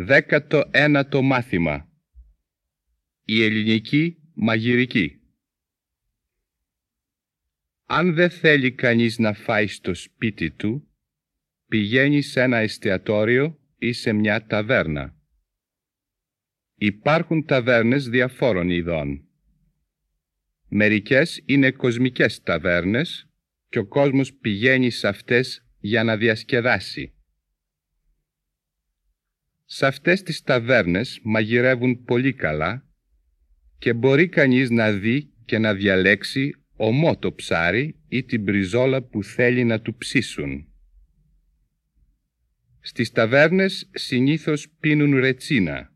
Δέκατο ένατο μάθημα Η ελληνική μαγειρική Αν δεν θέλει κανείς να φάει στο σπίτι του, πηγαίνει σε ένα εστιατόριο ή σε μια ταβέρνα. Υπάρχουν ταβέρνες διαφόρων ειδών. Μερικές είναι κοσμικές ταβέρνες και ο κόσμος πηγαίνει σε αυτές για να διασκεδάσει. Σε αυτές τις ταβέρνες μαγειρεύουν πολύ καλά και μπορεί κανείς να δει και να διαλέξει ομό το ψάρι ή την μπριζόλα που θέλει να του ψήσουν. Στις ταβέρνες συνήθως πίνουν ρετσίνα,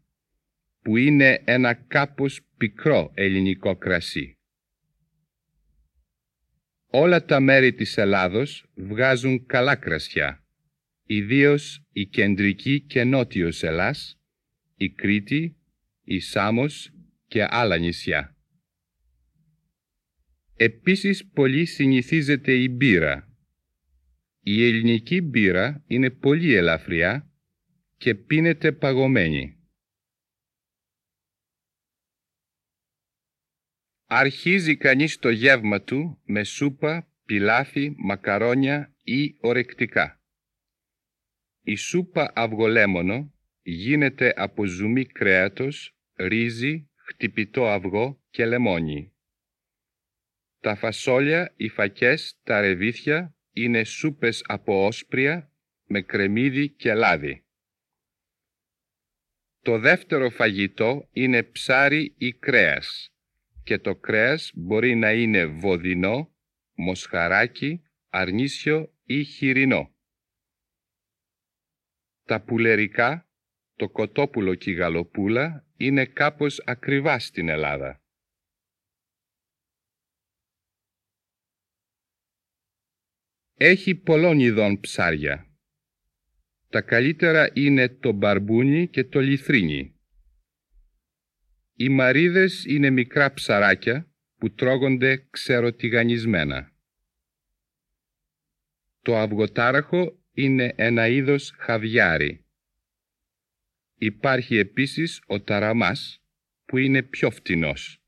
που είναι ένα κάπως πικρό ελληνικό κρασί. Όλα τα μέρη της Ελλάδος βγάζουν καλά κρασιά ιδίως η κεντρική και νότιος Ελλάς, η Κρήτη, η Σάμος και άλλα νησιά. Επίσης πολύ συνηθίζεται η μπύρα. Η ελληνική μπύρα είναι πολύ ελαφριά και πίνεται παγωμένη. Αρχίζει κανείς το γεύμα του με σούπα, πιλάφι, μακαρόνια ή ορεκτικά. Η σούπα αυγολέμονο γίνεται από ζουμί κρέατος, ρύζι, χτυπητό αυγό και λεμόνι. Τα φασόλια, οι φακές, τα ρεβίθια είναι σούπες από όσπρια με κρεμμύδι και λάδι. Το δεύτερο φαγητό είναι ψάρι ή κρέας και το κρέας μπορεί να είναι βοδινό, μοσχαράκι, αρνίσιο ή χοιρινό. Τα πουλερικά, το κοτόπουλο και η γαλοπούλα είναι κάπως ακριβά στην Ελλάδα. Έχει πολλών ειδών ψάρια. Τα καλύτερα είναι το μπαρμπούνι και το λιθρίνι. Οι μαρίδες είναι μικρά ψαράκια που τρώγονται ξεροτιγανισμένα. Το αυγοτάραχο είναι ένα είδος χαβιάρι. Υπάρχει επίσης ο ταραμάς που είναι πιο φτηνός.